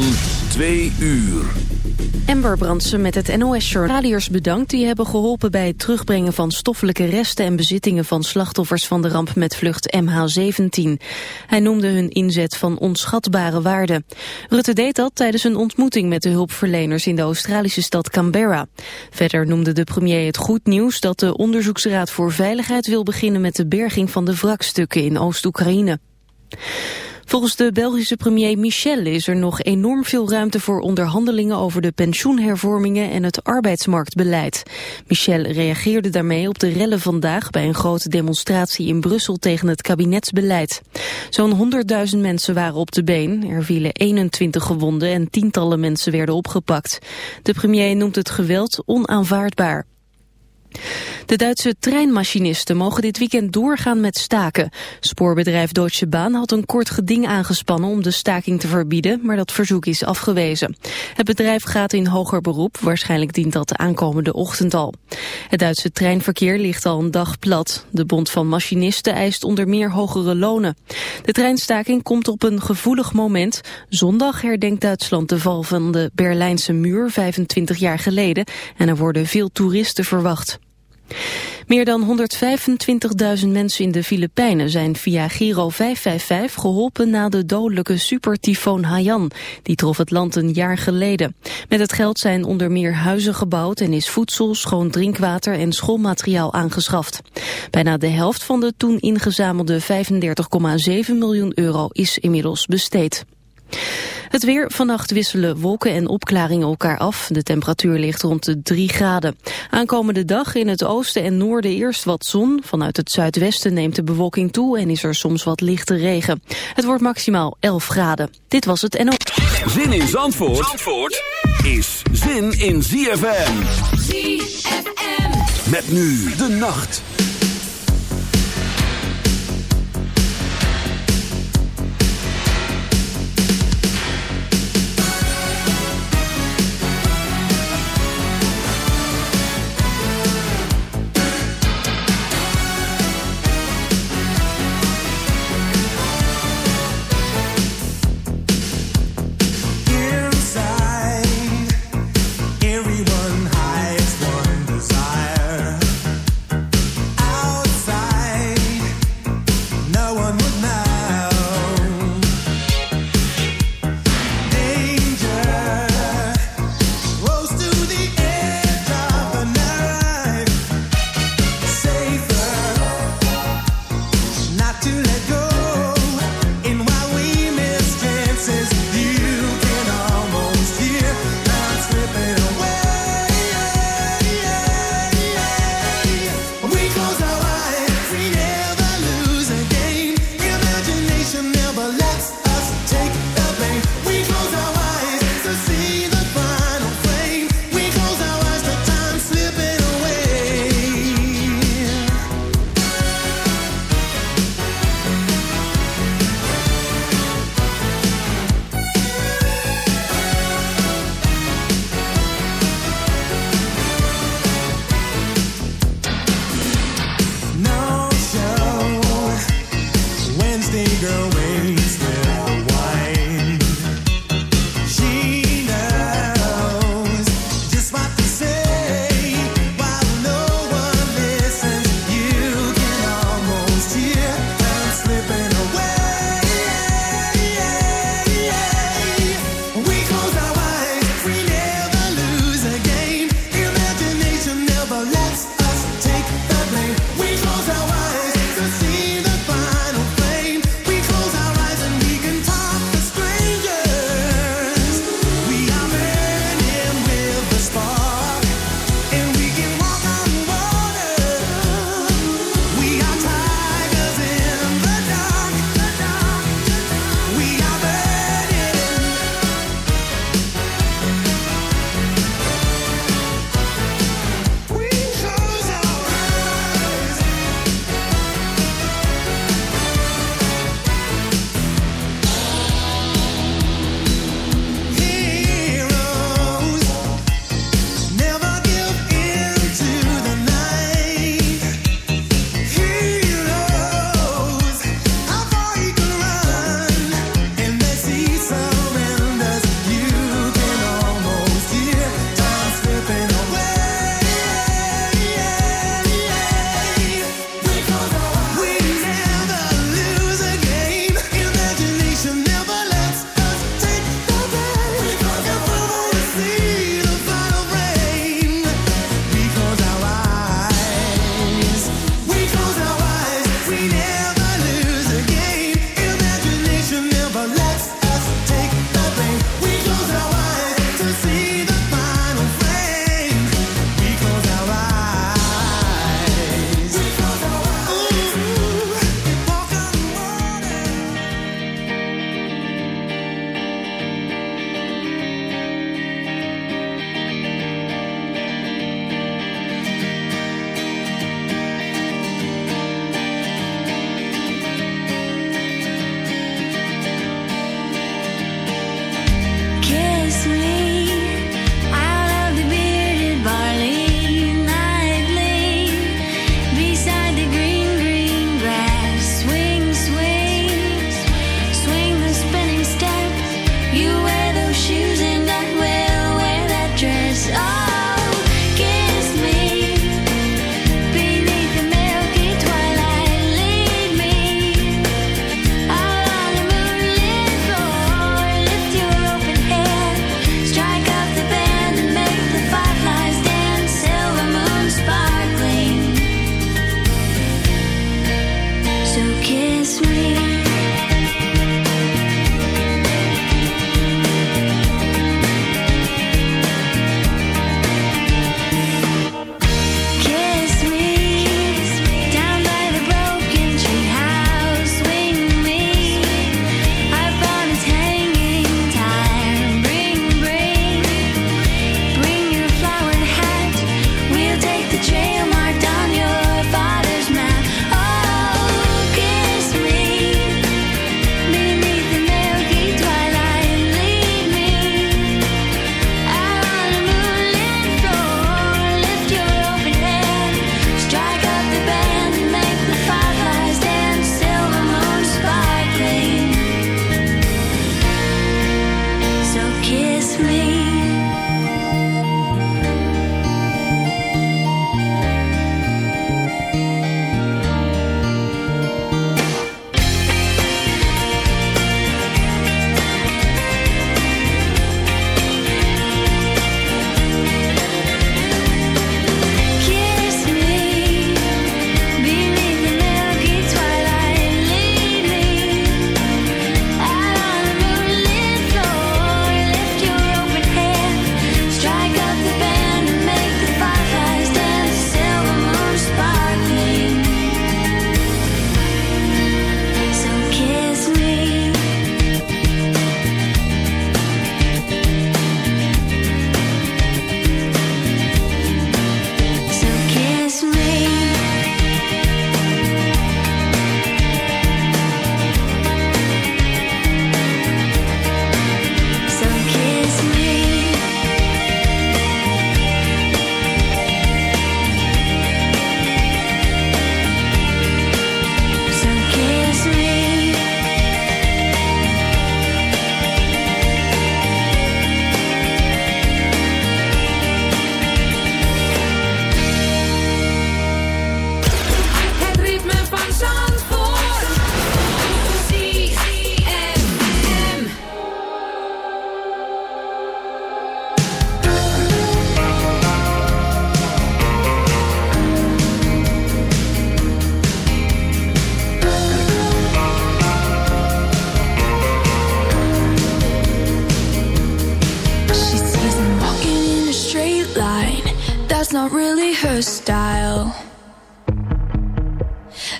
van 2 uur. Ember Brandsen met het NOS-journaliers bedankt. Die hebben geholpen bij het terugbrengen van stoffelijke resten en bezittingen van slachtoffers van de ramp met vlucht MH17. Hij noemde hun inzet van onschatbare waarde. Rutte deed dat tijdens een ontmoeting met de hulpverleners in de Australische stad Canberra. Verder noemde de premier het goed nieuws dat de Onderzoeksraad voor Veiligheid wil beginnen met de berging van de wrakstukken in Oost-Oekraïne. Volgens de Belgische premier Michel is er nog enorm veel ruimte voor onderhandelingen over de pensioenhervormingen en het arbeidsmarktbeleid. Michel reageerde daarmee op de rellen vandaag bij een grote demonstratie in Brussel tegen het kabinetsbeleid. Zo'n 100.000 mensen waren op de been, er vielen 21 gewonden en tientallen mensen werden opgepakt. De premier noemt het geweld onaanvaardbaar. De Duitse treinmachinisten mogen dit weekend doorgaan met staken. Spoorbedrijf Deutsche Bahn had een kort geding aangespannen om de staking te verbieden, maar dat verzoek is afgewezen. Het bedrijf gaat in hoger beroep, waarschijnlijk dient dat de aankomende ochtend al. Het Duitse treinverkeer ligt al een dag plat. De Bond van Machinisten eist onder meer hogere lonen. De treinstaking komt op een gevoelig moment. Zondag herdenkt Duitsland de val van de Berlijnse muur 25 jaar geleden en er worden veel toeristen verwacht. Meer dan 125.000 mensen in de Filipijnen zijn via Giro 555 geholpen na de dodelijke supertyfoon Haiyan. Die trof het land een jaar geleden. Met het geld zijn onder meer huizen gebouwd en is voedsel, schoon drinkwater en schoolmateriaal aangeschaft. Bijna de helft van de toen ingezamelde 35,7 miljoen euro is inmiddels besteed. Het weer, vannacht wisselen wolken en opklaringen elkaar af. De temperatuur ligt rond de 3 graden. Aankomende dag in het oosten en noorden eerst wat zon. Vanuit het zuidwesten neemt de bewolking toe en is er soms wat lichte regen. Het wordt maximaal 11 graden. Dit was het NO. Zin in Zandvoort, Zandvoort is zin in ZFM. ZFM. Met nu de nacht.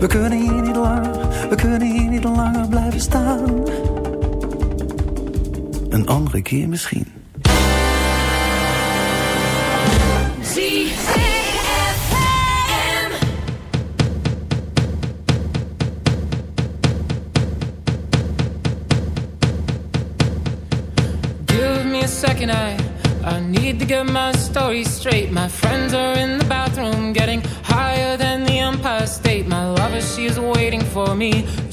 We kunnen hier niet langer, we kunnen hier niet langer blijven staan. Een andere keer misschien. Give me a second, I